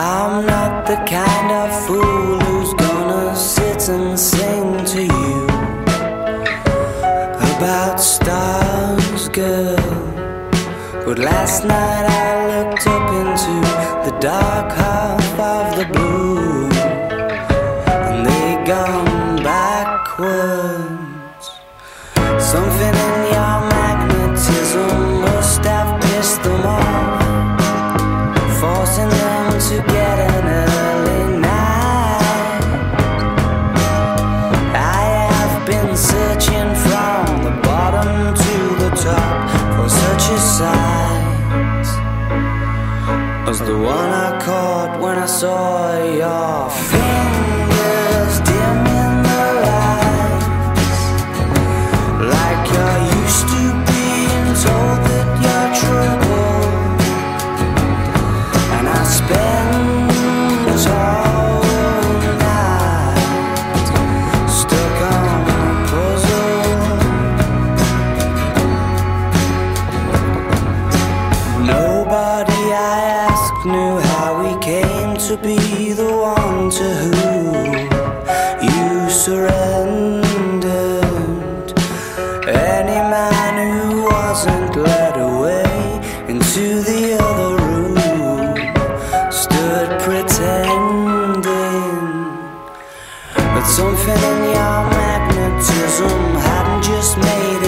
I'm not the kind of fool who's gonna sit and sing to you about stars, girl. But last night I looked up into the dark half of the blue, and they gone backwards. Something in one I caught when I saw you fingers knew how we came to be the one to who you surrendered. Any man who wasn't led away into the other room stood pretending. But something in your magnetism hadn't just made